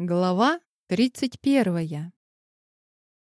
Глава 31.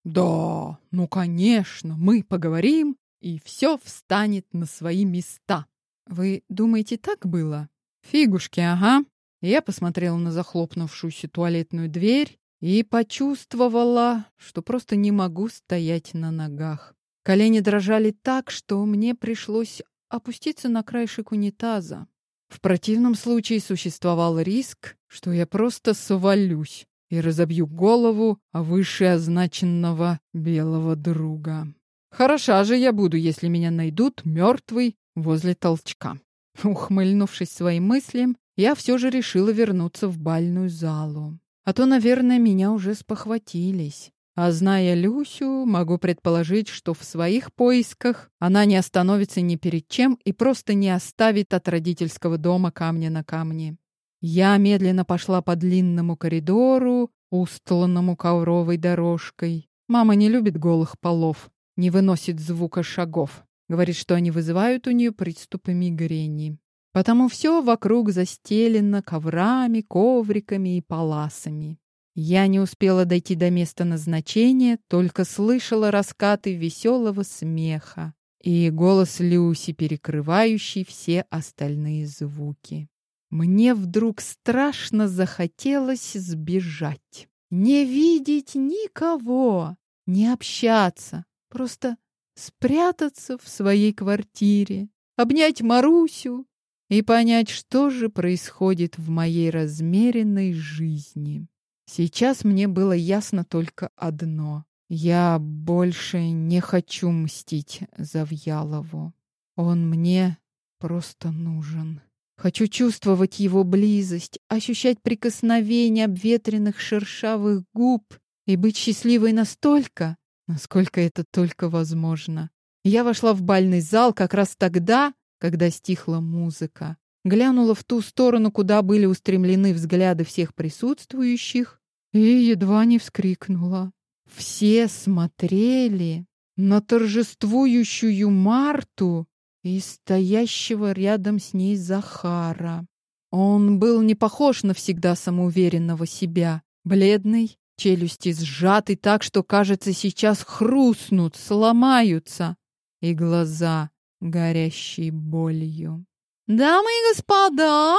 Да, ну конечно, мы поговорим, и все встанет на свои места. Вы думаете, так было? Фигушки, ага. Я посмотрела на захлопнувшуюся туалетную дверь и почувствовала, что просто не могу стоять на ногах. Колени дрожали так, что мне пришлось опуститься на краешек унитаза. В противном случае существовал риск, что я просто свалюсь и разобью голову о вышеозначенного белого друга. Хороша же я буду, если меня найдут мертвый возле толчка. Ухмыльнувшись своим мыслям, я все же решила вернуться в бальную залу. А то, наверное, меня уже спохватились. А зная Люсю, могу предположить, что в своих поисках она не остановится ни перед чем и просто не оставит от родительского дома камня на камне. Я медленно пошла по длинному коридору, устланному ковровой дорожкой. Мама не любит голых полов, не выносит звука шагов. Говорит, что они вызывают у нее приступы мигрени. Потому все вокруг застелено коврами, ковриками и паласами. Я не успела дойти до места назначения, только слышала раскаты веселого смеха и голос Люси, перекрывающий все остальные звуки. Мне вдруг страшно захотелось сбежать. Не видеть никого, не общаться, просто спрятаться в своей квартире, обнять Марусю и понять, что же происходит в моей размеренной жизни. Сейчас мне было ясно только одно. Я больше не хочу мстить Завьялову. Он мне просто нужен. Хочу чувствовать его близость, ощущать прикосновение обветренных шершавых губ и быть счастливой настолько, насколько это только возможно. Я вошла в бальный зал как раз тогда, когда стихла музыка глянула в ту сторону, куда были устремлены взгляды всех присутствующих, и едва не вскрикнула. Все смотрели на торжествующую Марту и стоящего рядом с ней Захара. Он был не похож на всегда самоуверенного себя. Бледный, челюсти сжаты так, что, кажется, сейчас хрустнут, сломаются, и глаза, горящие болью. «Дамы и господа!»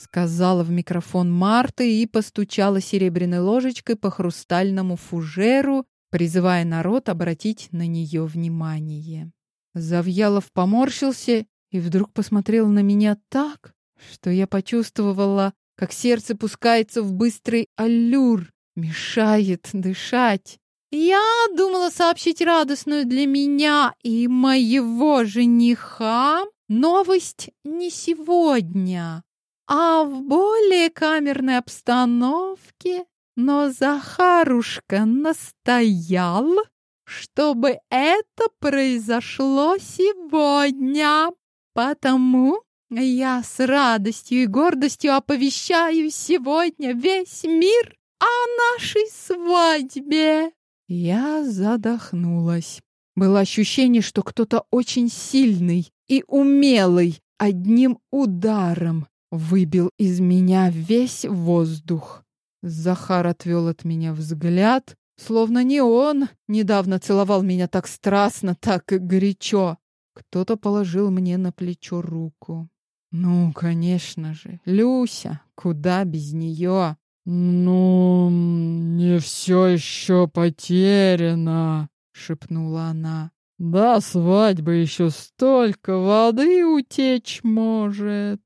Сказала в микрофон Марта и постучала серебряной ложечкой по хрустальному фужеру, призывая народ обратить на нее внимание. Завьялов поморщился и вдруг посмотрел на меня так, что я почувствовала, как сердце пускается в быстрый аллюр, мешает дышать. Я думала сообщить радостную для меня и моего жениха Новость не сегодня, а в более камерной обстановке. Но Захарушка настоял, чтобы это произошло сегодня. Потому я с радостью и гордостью оповещаю сегодня весь мир о нашей свадьбе. Я задохнулась. Было ощущение, что кто-то очень сильный и умелый одним ударом выбил из меня весь воздух. Захар отвел от меня взгляд, словно не он недавно целовал меня так страстно, так горячо. Кто-то положил мне на плечо руку. Ну, конечно же, Люся, куда без нее? Ну, не все еще потеряно, шепнула она. До свадьбы еще столько воды утечь может.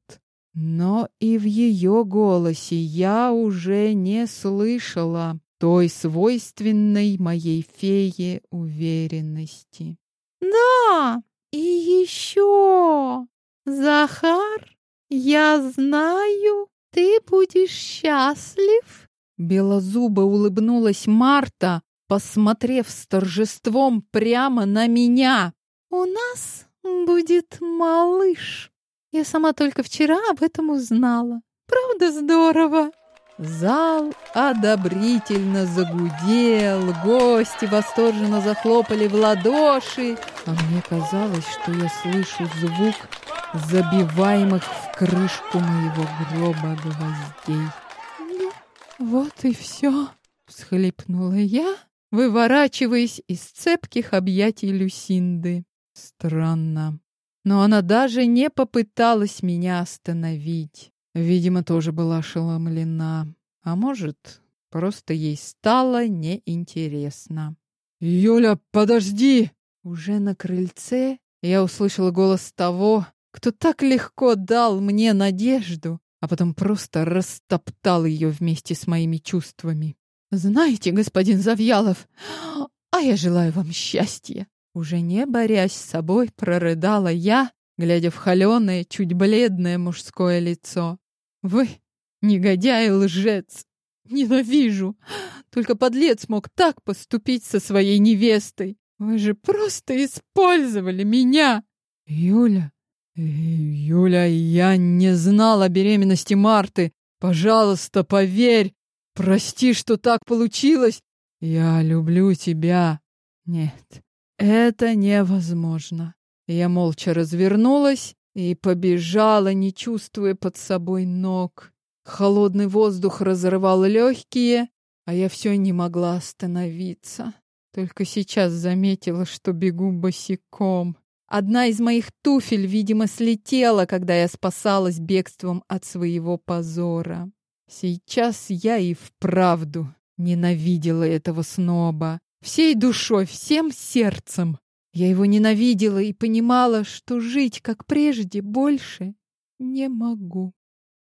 Но и в ее голосе я уже не слышала той свойственной моей фее уверенности. Да, и еще, Захар, я знаю, ты будешь счастлив. Белозубо улыбнулась Марта, посмотрев с торжеством прямо на меня. «У нас будет малыш. Я сама только вчера об этом узнала. Правда здорово?» Зал одобрительно загудел, гости восторженно захлопали в ладоши, а мне казалось, что я слышу звук забиваемых в крышку моего гроба гвоздей. «Ну, Вот и все, всхлипнула я, выворачиваясь из цепких объятий Люсинды. Странно. Но она даже не попыталась меня остановить. Видимо, тоже была ошеломлена. А может, просто ей стало неинтересно. «Юля, подожди!» Уже на крыльце я услышала голос того, кто так легко дал мне надежду, а потом просто растоптал ее вместе с моими чувствами. «Знаете, господин Завьялов, а я желаю вам счастья!» Уже не борясь с собой, прорыдала я, глядя в холеное, чуть бледное мужское лицо. «Вы негодяй и лжец! Ненавижу! Только подлец мог так поступить со своей невестой! Вы же просто использовали меня!» «Юля, э, Юля, я не знала о беременности Марты. Пожалуйста, поверь. Прости, что так получилось. Я люблю тебя. Нет, это невозможно. Я молча развернулась и побежала, не чувствуя под собой ног. Холодный воздух разрывал легкие, а я все не могла остановиться. Только сейчас заметила, что бегу босиком. Одна из моих туфель, видимо, слетела, когда я спасалась бегством от своего позора. Сейчас я и вправду ненавидела этого сноба. Всей душой, всем сердцем. Я его ненавидела и понимала, что жить, как прежде, больше не могу.